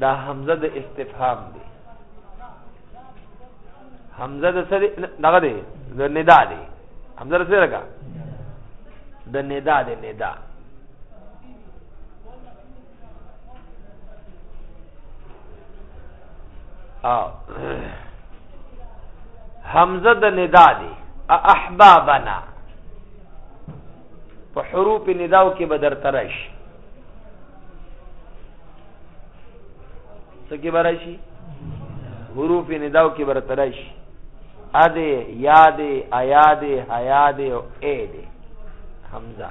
دا حمزه د استفهام دی حمزه د سره دغه دی د ندا دی حمزه سره راګه د ندا دی ندا او حمزه د ندا دی احبابنا په حروف نداو کې به درته راشي څه کې به راشي حروف نداو کې به درته راشي ا دې یا دې ایا دې حیا دې او اې دې حمزه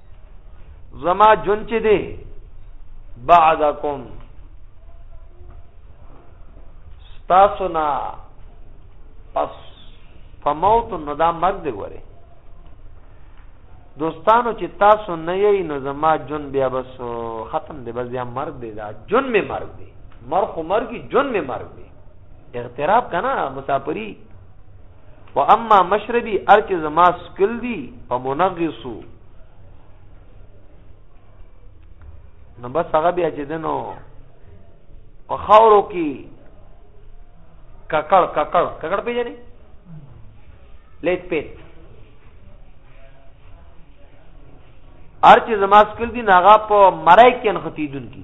زما جون چې دی بعدکم تاسو نه پس په موت نو دا مرګ دی وره دوستانو چې تاسو نه یې نو زما جون بیا بس ختم دی بس بیا مرګ دی دا جون می مرګ دی مر خو مرګي جون می مرګ دی اغتراب کنه مسافری و اما مشربی ار چې زما سکل دی په منغسو نو بس هغه بیا چې دنو په خاورو کې ککړ ککړ ککړ پیژنې لیت پیت ار چې زما سکل دی ناغا په مرای کې انختی دن کی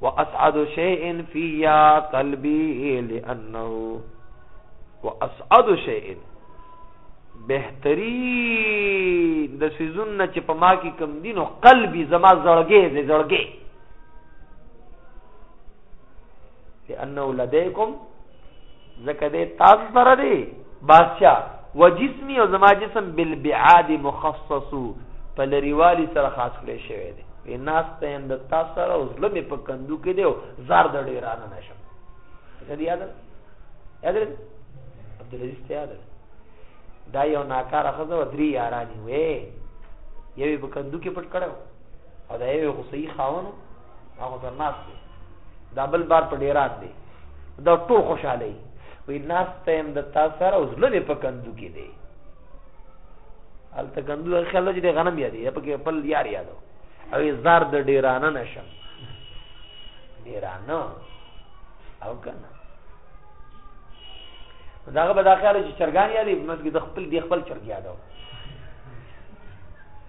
واسعد شيء في يا قلبي لانه واسعد شيء بهترین د سيزون نه چې په ما کې کم دینو قلبي زما زړګي زړګي لانه لديكم زکه دې تاسو سره دی بادشاہ وجسمي او زما جسم بالبعاد مخصص په لريوالي سره خاص کړی شوی دی وی ناس ته هم د تاسو سره او زړه مې په کندو کې دی او زار د ډیرانه نشم څه دی یاد یاد عبد العزيز ته یاد دا یو ناکاره خزه و درې یارانی وې یوې په کندو کې پټ کړو او دا یو غصې خاونو هغه ته ناس دی دا بل بار په ډیران دی دا ټول خوشاله وي ناس ته هم د تا سره او زړه په کندو کې دی هلته کندو خیال چې د غنم یادې په کې خپل یار یادو او زار د ډیرانه نشم ډیرانه او کنه داغه به دا خیال چې چرګان یادې مګر د خپل دی خپل چرګ یادو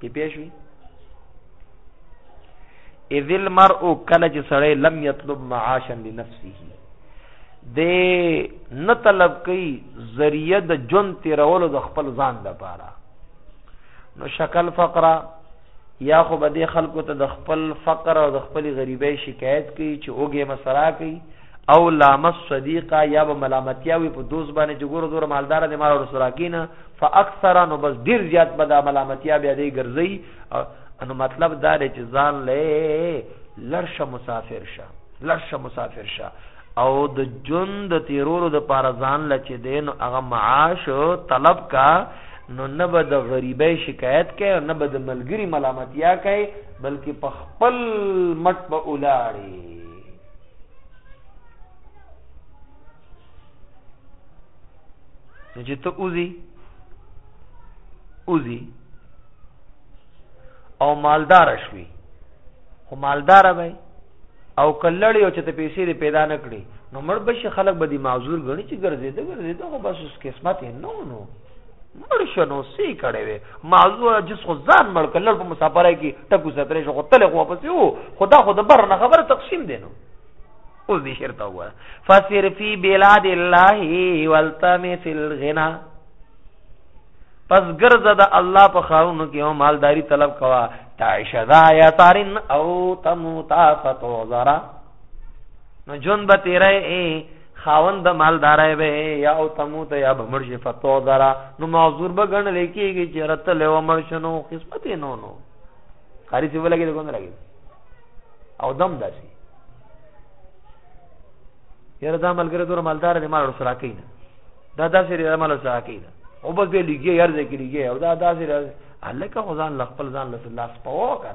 په پیښوي اذ المرء کله چې سړی لم يطلب معاشا لنفسه د نه طلب کوي ذریعہ د جون تیرولو د خپل ځان د پاره نو شکل فقره یا خو به د خلکو ته د خپل فقر او د خپل غریبۍ شکایت کوي چې اوګه مسرا کوي او لامس صدیقا یا به ملامتیا وي په دوست باندې چې ګوره دوره مالدار دی مال ورسره راکینه فاکثر نو بس ډیر زیات به دا ملامتیا بیا دی ګرځي نو مطلب دا دی چې ځان لې لړشه مسافر شه لړشه مسافر شه او د جون د تیرولو د پاره ځان لچې دی نو هغه معاش طلب کا نو نه به د غریبۍ شکایت کوي او نه به د ملګری ملامتیا کوي بلکې په خپل مټ به ولاړي نو چې ته اوزي اوزي او مالدار شوي خو مالدار به او کلړی او چې ته پیسې دې پیدا نه کړې نو مړ بشي خلک به دې معذور غني چې ګرځېده ګرځېده خو بس اوس قسمت یې نو نو مړ شه نو سی کړی وې معذور جس خو ځان مړ کړ لړ په مسافره کې ټکو سترې شو خو تل خو واپس یو خدا خو د بر نه خبر تقسیم دی نو اوس دې شرطه وره فسر فی بلاد الله والتم فی الغنا پس ګرځه د الله په خاونو کې او مالداری طلب کوا تعیش ذا یا تارن او تموتا فتوزرا نو جون به تیرای ای خاوند مالدارای به یا او تموت یا به مرشي فتو درا نو معذور به ګڼ لیکيږي چې رته له عمر شنو قسمت نو نو قاری سی ولګي دغه نه لګي او دم داسي یره دا ملګری دور مالدار دی مال سره کین دا داسې دی مال سره کین او بس دې لګي یار دې کې لګي او دا داسې الله کا خدان لخپل ځان لس الله سپو کړ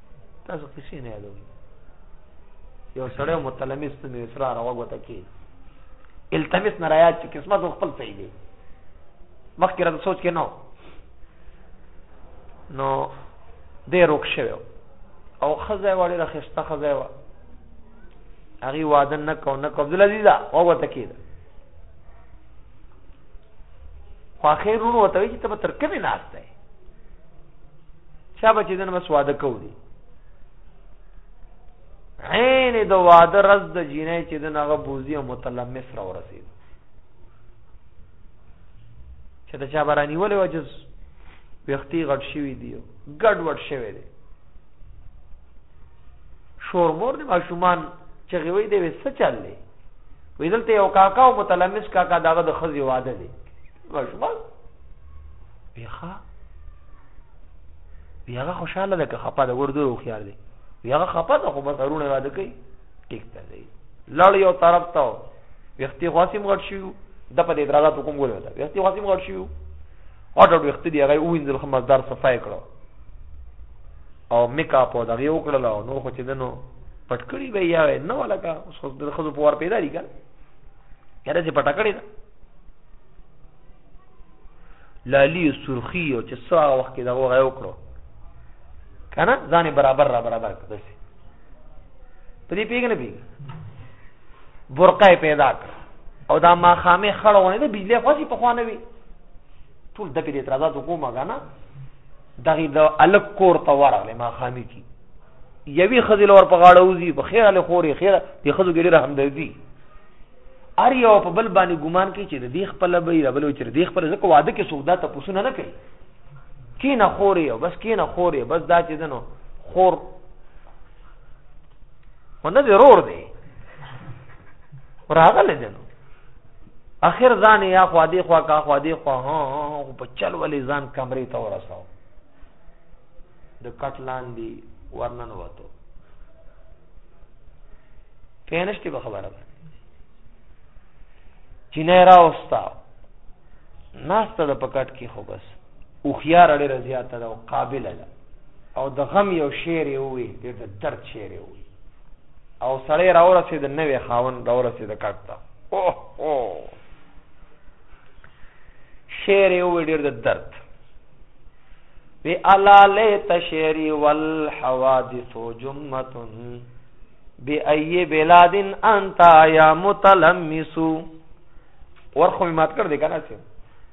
تاسو کیسې نه یادوي یو سړی متلمس ته مې اسرار وغوته کې التمس نه رايات چې قسمت خپل صحیح دی مخکې راته سوچ کې نو نو دې روک شوی او خزه وړي راخسته خزه وا هغه واده نه کو نه کو عبد العزيز وغوته کې خو اخر ورو وته وي چې ته به تر کومې ناست دی چا به چې دنه بس واده کوو دي عین د واده رز د جینې چې دنه هغه بوزي او متلمس را ورسید چې دا چا برانی ولې وجز وختي غټ شوی دی ګډ وډ شوی دی شور مور دی ماشومان چغې وای دی څه چل دی وې دلته یو کاکا او متلمس کاکا داغه د خزي واده دی ماشومان بیخا بیاغه خوشاله ده که خپه ده ورده او خيار دی بیاغه خپه ده خو بس ارونه واده کوي ټیک ته دی لړ یو طرف ته وختي غواسم غټ شو د په دې درازه ته کوم ګول وته وختي غواسم غټ شو غټ غټ ویښته دي هغه ووینځل ښه مزدار صفا یې کړو او میک اپ او دغه یې وکړل او نور خو چې دی نو پټ کړي به یا نه ولکه اوس خو د ښځو په وار پیدا دي که یاره چې پټه کړې ده لالي سرخي او چې څه هغه وخت کې دغه هغه وکړو که نه ځان یې برابر را برابر کړ داسې په دې پوهېږي نه پوهېږي برقه یې پیدا کړه او دا ماښامې خړه غونې ده بجلی خو هسې پخوا نه وي ټول دغه د اعتراضات کومه غانا دغه د الک کور ته ورغله ما خامي کی یوی خزل ور په غاړه وزي په خیر له خوري خیر د خزو ګډي رحم دی ار یو په بل باندې ګمان کوي چې د دې خپل به یې بل چې د دې خپل ځکه واده کې سودا ته پوسونه نه کوي کی نه خوري او بس کی نه خوري بس دا چې دنو خور ونه ضرور دی راغله دنو اخر ځان یا خو دې خوا کا خو دې خوا ها خو په چل ولې ځان کمرې ته ورساو د کټ لاندې ورنن وته پینشتي به خبره ده چې نه راوستا ناسته د پکټ کې خو بس او خيار اړه زیاته ده او قابل ده او د غم یو شعر یې ووی ډېر د درد شعر یې ووی او سړی راورسېد نوی خاوند راورسېد کټ ته اوه اوه شعر یې ووی ډېر د درد وی الا لیت شعری والحوادث جمعه بأي بلاد انت یا متلمس ورخو مات کړ دې کنه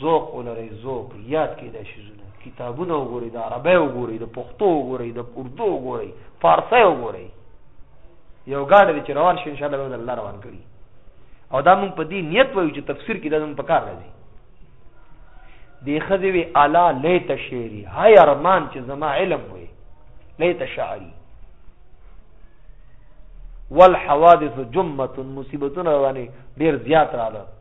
ذوق ولرئ ذوق یاد کړئ دا شیزونه کتابونه وګورئ د عربی وګورئ د پښتو وګورئ د اردو وګورئ فارسی وګورئ یو ګاډی چې روان شي ان شاء الله به الله روان کړي او دا مونږ په دې نیت وایو چې تفسیر کې دا مونږ په کار راځي دی خزی وی الا لیت شعری های ارمان چې زما علم وی لیت شعری والحوادث جمعه مصیبتون روانه ډیر زیات رااله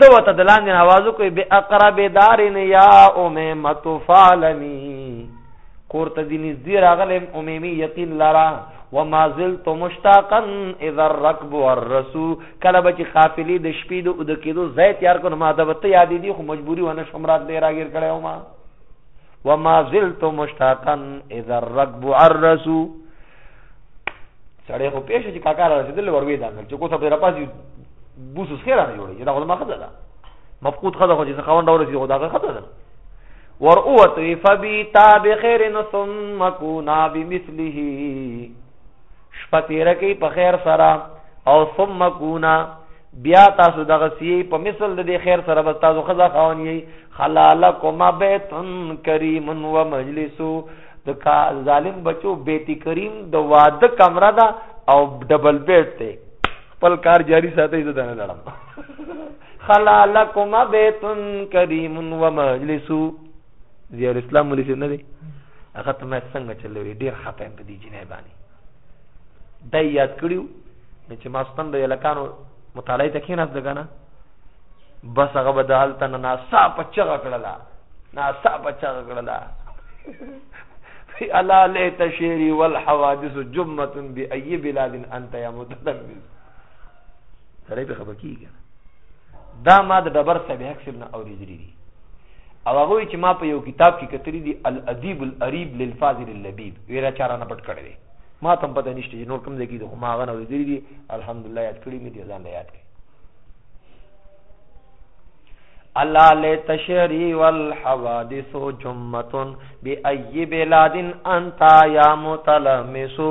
دو ته د لاندې आवाज کوي به اقرب دارن یا امه تفالمی کور ته دې نږدې راغلم امېمی یقین لرا وما زلت مشتاقا اذا الركب والرسو کله به چې قافلې د شپې د اود کېدو ځای تیار کړو ما دا وته یادې دي خو مجبوري ونه شم رات به راګیر کړی وم وما زلت مشتاقا اذا الركب والرسو سړی خو پېښه چې کاکا را رسېدل وروي دا چې کوڅه په راپاسي بوسوس خیر نه جوړي دا خو ما خزه ده مفقود خزه خو چې خاوند اور سي خو دا خزه ده ور اوت فبي تاب خير ثم كنا بمثله شپتیر کې په خیر سره او ثم كنا بیا تاسو دغه سی په مثل د دې خیر سره بس تاسو خزه خاونی حلالکما بیتن کریم و مجلسو د ظالم بچو بیت کریم د واده کمره ده او ډبل بیت ته خپل کار جاری ساتي زه نه لړم خلالکما بیت کریم و مجلس زیر اسلام مولوی نه دی هغه ته مې څنګه چلوي ډیر خپه په دې جنې باندې دا یاد کړیو چې ماستن د یلکانو مطالعه ته کېناست ده که نه بس هغه به د هلته نه ناڅاپه چغه کړله ناڅاپه چغه کړله الا لیت شعری والحوادث جمعه بأي بلاد انت یا متلمس سړی به خبر کیږي دا ما د دبر صاحب حکسب نه اوریدلی دي او هغه چې ما په یو کتاب کې کتلی دي الادیب العریب للفاضل اللبیب ویرا چارا نه پټ کړی ما تم پته نشته چې نور کوم ځای کې د خو ما هغه نه اوریدلی دي الحمدلله یاد کړی مې دي ځان له یاد کړی الا لتشری والحوادث جمعه بأي بلاد انت يا متلمسو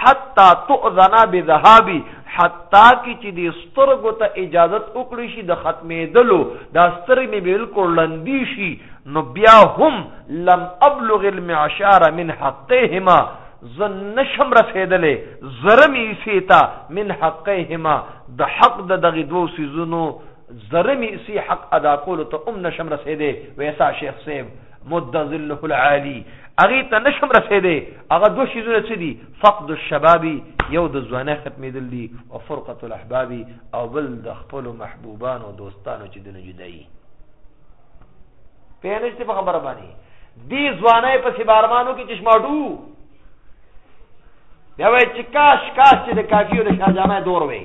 حتا تؤذن بذهاب حتا کی چې د سترګو ته اجازت وکړي شي د ختمېدلو دا سترګې مې بالکل لندي شي نو بیا هم لم ابلغ المعشار من حقهما زه نشم رسېدلی زره مې ایسې ته من حقهما د حق د دغې دوو څیزونو زره مې ایسې حق ادا کولو ته هم نشم رسېدی ویسا شیخ صاحب مد ظله العالی هغه ته نشم رسیدې هغه دوه شیزونه څه دي فقد الشباب یو د ځوانه ختمېدل دي او فرقه الاحباب او بل د خپل محبوبان او دوستانو چې دنه جدایي په نشته په خبره باندې دی ځوانه په سبارمانو کې چشماډو بیا وای چې کاش کاش چې د کافیو د شاجامه دور وي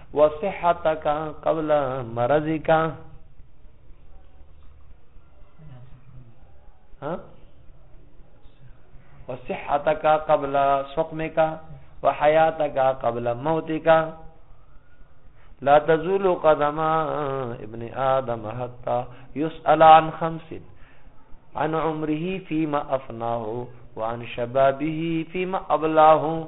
وصحتک قبل مرضکا ها وصحتك قبل سقمك وحياتك قبل موتك لا تزول قدم ابن آدم حتى يسأل عن خمس عن عمره فيما أفناه وعن شبابه فيما أبلاه